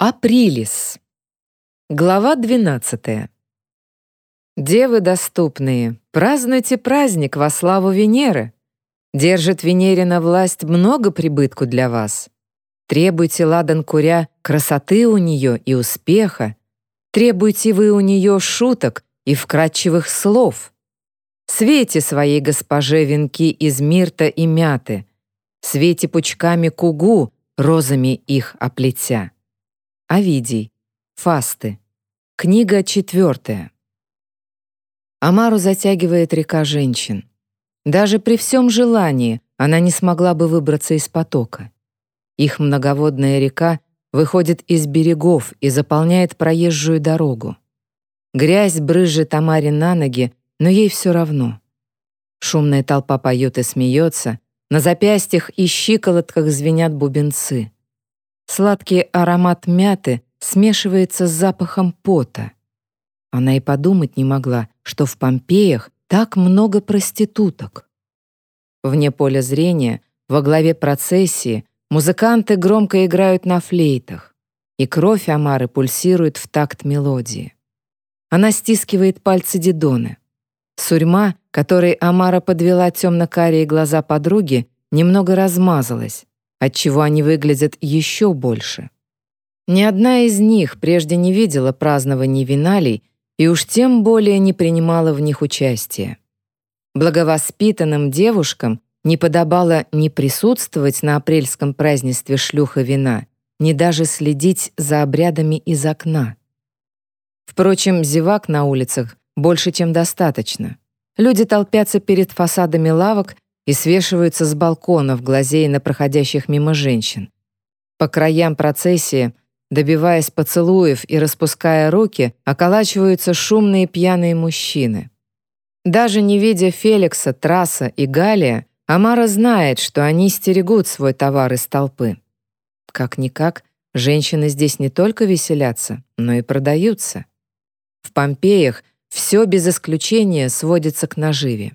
Априлис. Глава 12. Девы доступные, празднуйте праздник во славу Венеры. Держит Венерина власть много прибытку для вас. Требуйте, ладан куря, красоты у нее и успеха. Требуйте вы у нее шуток и вкрадчивых слов. Свете своей госпоже венки из мирта и мяты. Свете пучками кугу, розами их оплетя. Овидий. Фасты. Книга четвертая. Амару затягивает река женщин. Даже при всем желании она не смогла бы выбраться из потока. Их многоводная река выходит из берегов и заполняет проезжую дорогу. Грязь брызжет Амаре на ноги, но ей все равно. Шумная толпа поет и смеется, на запястьях и щиколотках звенят бубенцы. Сладкий аромат мяты смешивается с запахом пота. Она и подумать не могла, что в Помпеях так много проституток. Вне поля зрения, во главе процессии, музыканты громко играют на флейтах, и кровь Амары пульсирует в такт мелодии. Она стискивает пальцы Дидоны. Сурьма, которой Амара подвела темно-карие глаза подруги, немного размазалась, отчего они выглядят еще больше. Ни одна из них прежде не видела празднований виналей и уж тем более не принимала в них участия. Благовоспитанным девушкам не подобало ни присутствовать на апрельском празднестве шлюха вина, ни даже следить за обрядами из окна. Впрочем, зевак на улицах больше, чем достаточно. Люди толпятся перед фасадами лавок и свешиваются с балконов, глазея на проходящих мимо женщин. По краям процессии, добиваясь поцелуев и распуская руки, околачиваются шумные пьяные мужчины. Даже не видя Феликса, Трасса и Галия, Амара знает, что они стерегут свой товар из толпы. Как-никак, женщины здесь не только веселятся, но и продаются. В Помпеях все без исключения сводится к наживе.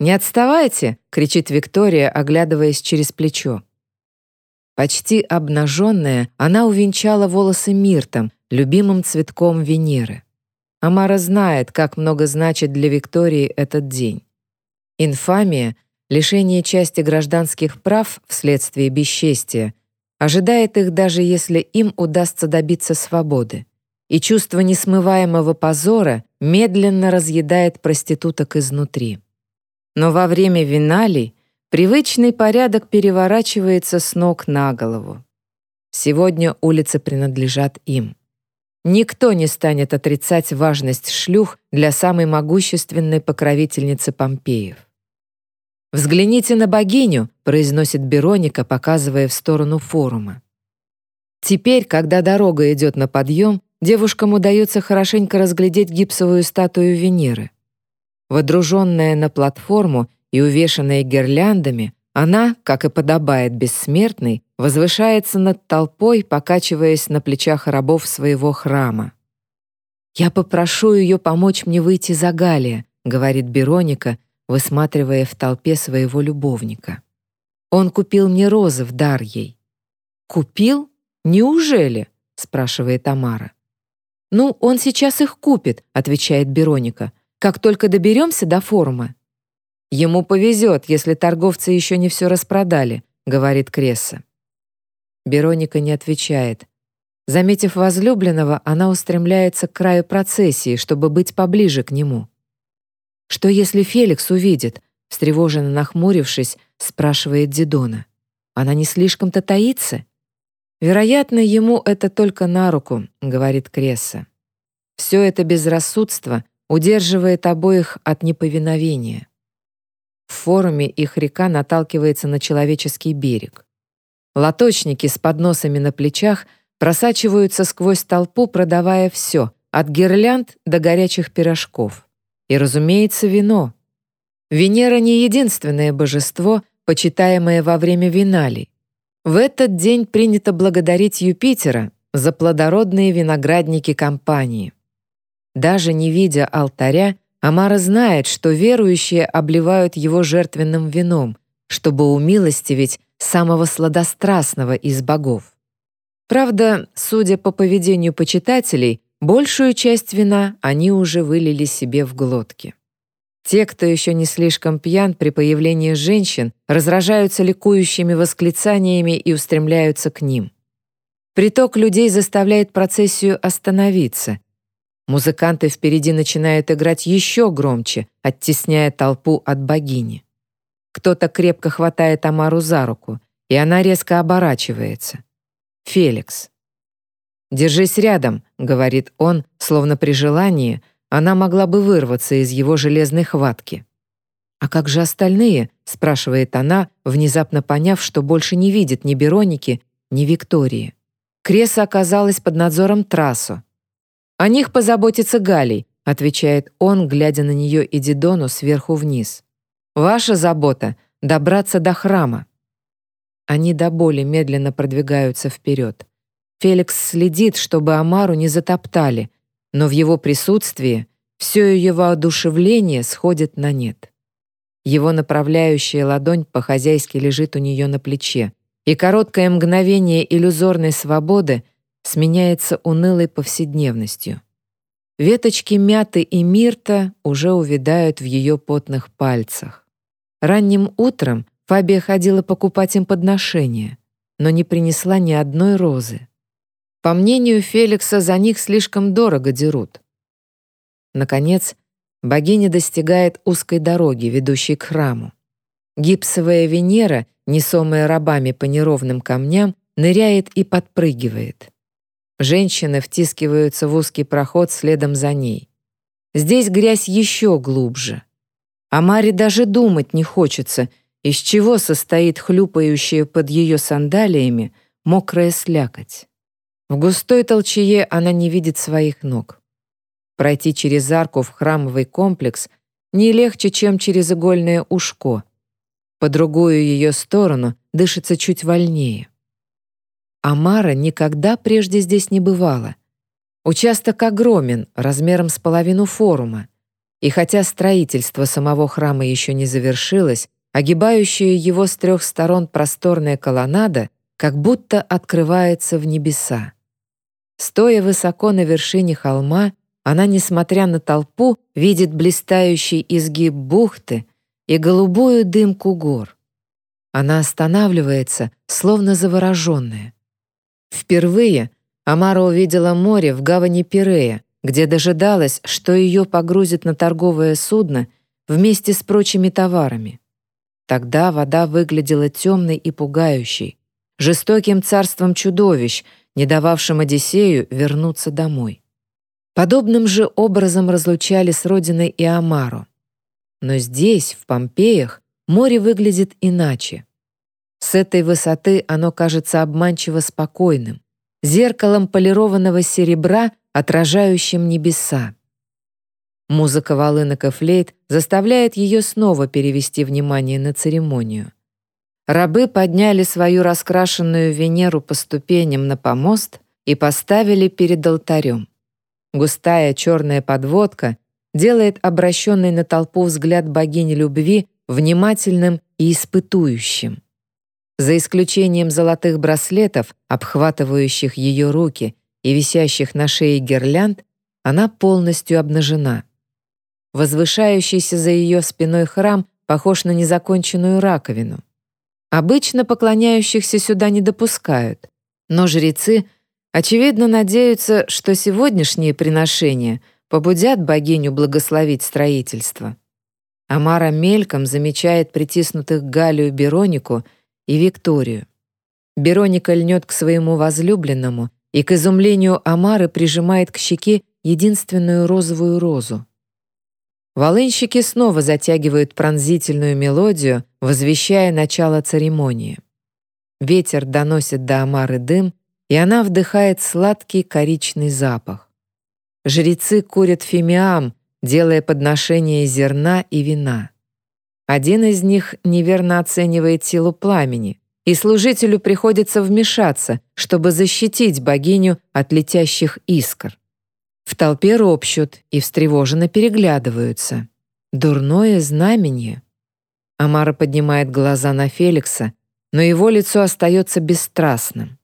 «Не отставайте!» — кричит Виктория, оглядываясь через плечо. Почти обнаженная, она увенчала волосы миртом, любимым цветком Венеры. Амара знает, как много значит для Виктории этот день. Инфамия, лишение части гражданских прав вследствие бесчестия, ожидает их даже если им удастся добиться свободы. И чувство несмываемого позора медленно разъедает проституток изнутри. Но во время виналий привычный порядок переворачивается с ног на голову. Сегодня улицы принадлежат им. Никто не станет отрицать важность шлюх для самой могущественной покровительницы Помпеев. «Взгляните на богиню», — произносит Бероника, показывая в сторону форума. Теперь, когда дорога идет на подъем, девушкам удается хорошенько разглядеть гипсовую статую Венеры. Водруженная на платформу и увешанная гирляндами, она, как и подобает бессмертной, возвышается над толпой, покачиваясь на плечах рабов своего храма. «Я попрошу ее помочь мне выйти за Галия», — говорит Бероника, высматривая в толпе своего любовника. «Он купил мне розы в дар ей». «Купил? Неужели?» — спрашивает Тамара. «Ну, он сейчас их купит», — отвечает Бероника как только доберемся до форума». «Ему повезет, если торговцы еще не все распродали», — говорит Кресса. Бероника не отвечает. Заметив возлюбленного, она устремляется к краю процессии, чтобы быть поближе к нему. «Что, если Феликс увидит?» — встревоженно нахмурившись, спрашивает Дидона. «Она не слишком-то таится?» «Вероятно, ему это только на руку», — говорит Кресса. «Все это безрассудство удерживает обоих от неповиновения. В форуме их река наталкивается на человеческий берег. Лоточники с подносами на плечах просачиваются сквозь толпу, продавая все, от гирлянд до горячих пирожков. И, разумеется, вино. Венера не единственное божество, почитаемое во время виналей. В этот день принято благодарить Юпитера за плодородные виноградники компании. Даже не видя алтаря, Амара знает, что верующие обливают его жертвенным вином, чтобы умилостивить самого сладострастного из богов. Правда, судя по поведению почитателей, большую часть вина они уже вылили себе в глотки. Те, кто еще не слишком пьян при появлении женщин, разражаются ликующими восклицаниями и устремляются к ним. Приток людей заставляет процессию остановиться. Музыканты впереди начинают играть еще громче, оттесняя толпу от богини. Кто-то крепко хватает Амару за руку, и она резко оборачивается. Феликс. «Держись рядом», — говорит он, словно при желании, она могла бы вырваться из его железной хватки. «А как же остальные?» — спрашивает она, внезапно поняв, что больше не видит ни Бероники, ни Виктории. Креса оказалась под надзором трассу. «О них позаботится Галей», — отвечает он, глядя на нее и Дидону сверху вниз. «Ваша забота — добраться до храма». Они до боли медленно продвигаются вперед. Феликс следит, чтобы Амару не затоптали, но в его присутствии все ее воодушевление сходит на нет. Его направляющая ладонь по-хозяйски лежит у нее на плече, и короткое мгновение иллюзорной свободы сменяется унылой повседневностью. Веточки мяты и мирта уже увядают в ее потных пальцах. Ранним утром Фабия ходила покупать им подношения, но не принесла ни одной розы. По мнению Феликса, за них слишком дорого дерут. Наконец, богиня достигает узкой дороги, ведущей к храму. Гипсовая Венера, несомая рабами по неровным камням, ныряет и подпрыгивает. Женщины втискиваются в узкий проход следом за ней. Здесь грязь еще глубже. А Маре даже думать не хочется — из чего состоит хлюпающая под ее сандалиями мокрая слякоть. В густой толчее она не видит своих ног. Пройти через арку в храмовый комплекс не легче, чем через игольное ушко. По другую ее сторону дышится чуть вольнее. Амара никогда прежде здесь не бывала. Участок огромен, размером с половину форума, и хотя строительство самого храма еще не завершилось, Огибающая его с трех сторон просторная колоннада как будто открывается в небеса. Стоя высоко на вершине холма, она, несмотря на толпу, видит блистающий изгиб бухты и голубую дымку гор. Она останавливается, словно завороженная. Впервые Амара увидела море в гавани Пирея, где дожидалась, что ее погрузят на торговое судно вместе с прочими товарами. Тогда вода выглядела темной и пугающей, жестоким царством чудовищ, не дававшим Одиссею вернуться домой. Подобным же образом разлучали с родиной и Амару. Но здесь, в Помпеях, море выглядит иначе. С этой высоты оно кажется обманчиво спокойным, зеркалом полированного серебра, отражающим небеса. Музыка волынок и флейт заставляет ее снова перевести внимание на церемонию. Рабы подняли свою раскрашенную Венеру по ступеням на помост и поставили перед алтарем. Густая черная подводка делает обращенный на толпу взгляд богини любви внимательным и испытующим. За исключением золотых браслетов, обхватывающих ее руки и висящих на шее гирлянд, она полностью обнажена. Возвышающийся за ее спиной храм похож на незаконченную раковину. Обычно поклоняющихся сюда не допускают, но жрецы, очевидно, надеются, что сегодняшние приношения побудят богиню благословить строительство. Амара мельком замечает притиснутых Галию Беронику и Викторию. Бероника льнет к своему возлюбленному и, к изумлению Амары, прижимает к щеке единственную розовую розу. Волынщики снова затягивают пронзительную мелодию, возвещая начало церемонии. Ветер доносит до Амары дым, и она вдыхает сладкий коричный запах. Жрецы курят фимиам, делая подношение зерна и вина. Один из них неверно оценивает силу пламени, и служителю приходится вмешаться, чтобы защитить богиню от летящих искр. В толпе ропщут и встревоженно переглядываются. Дурное знамение. Амара поднимает глаза на Феликса, но его лицо остается бесстрастным.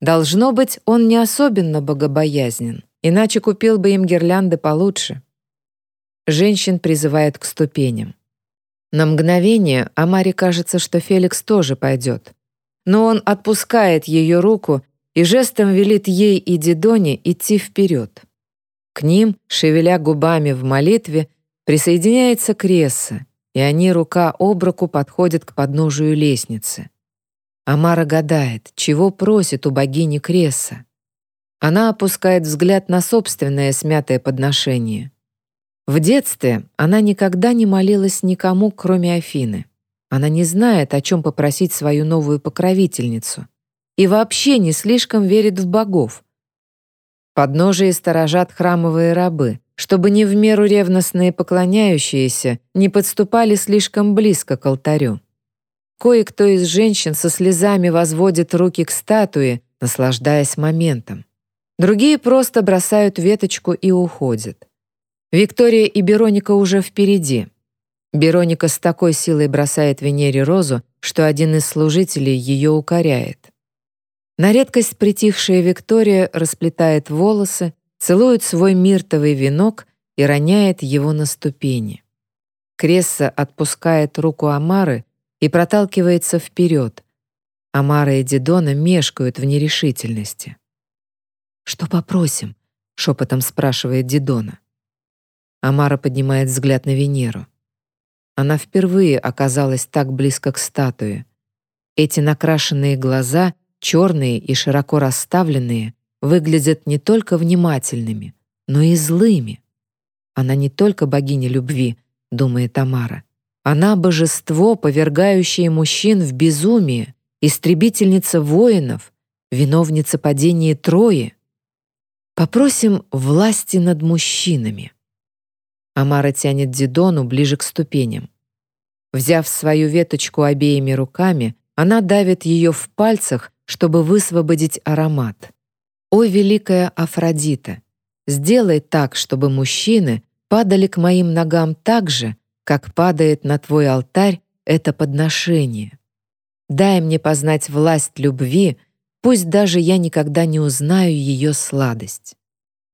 Должно быть, он не особенно богобоязнен, иначе купил бы им гирлянды получше. Женщин призывает к ступеням. На мгновение Амаре кажется, что Феликс тоже пойдет. Но он отпускает ее руку и жестом велит ей и Дидоне идти вперед. К ним, шевеля губами в молитве, присоединяется Кресса, и они рука об руку подходят к подножию лестницы. Амара гадает, чего просит у богини Кресса. Она опускает взгляд на собственное смятое подношение. В детстве она никогда не молилась никому, кроме Афины. Она не знает, о чем попросить свою новую покровительницу. И вообще не слишком верит в богов. Подножие сторожат храмовые рабы, чтобы не в меру ревностные поклоняющиеся не подступали слишком близко к алтарю. Кое-кто из женщин со слезами возводит руки к статуе, наслаждаясь моментом. Другие просто бросают веточку и уходят. Виктория и Бероника уже впереди. Бероника с такой силой бросает Венере розу, что один из служителей ее укоряет. На редкость притихшая Виктория расплетает волосы, целует свой миртовый венок и роняет его на ступени. Кресса отпускает руку Амары и проталкивается вперед. Амара и Дидона мешкают в нерешительности. «Что попросим?» — шепотом спрашивает Дидона. Амара поднимает взгляд на Венеру. Она впервые оказалась так близко к статуе. Эти накрашенные глаза, черные и широко расставленные, выглядят не только внимательными, но и злыми. Она не только богиня любви, думает Тамара. Она божество, повергающее мужчин в безумие, истребительница воинов, виновница падения Трои. Попросим власти над мужчинами. Амара тянет Дидону ближе к ступеням. Взяв свою веточку обеими руками, она давит ее в пальцах, чтобы высвободить аромат. «О, великая Афродита, сделай так, чтобы мужчины падали к моим ногам так же, как падает на твой алтарь это подношение. Дай мне познать власть любви, пусть даже я никогда не узнаю ее сладость».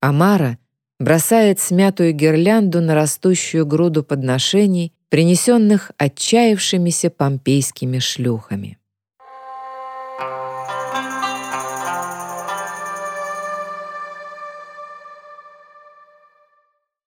Амара бросает смятую гирлянду на растущую груду подношений, принесенных отчаявшимися помпейскими шлюхами.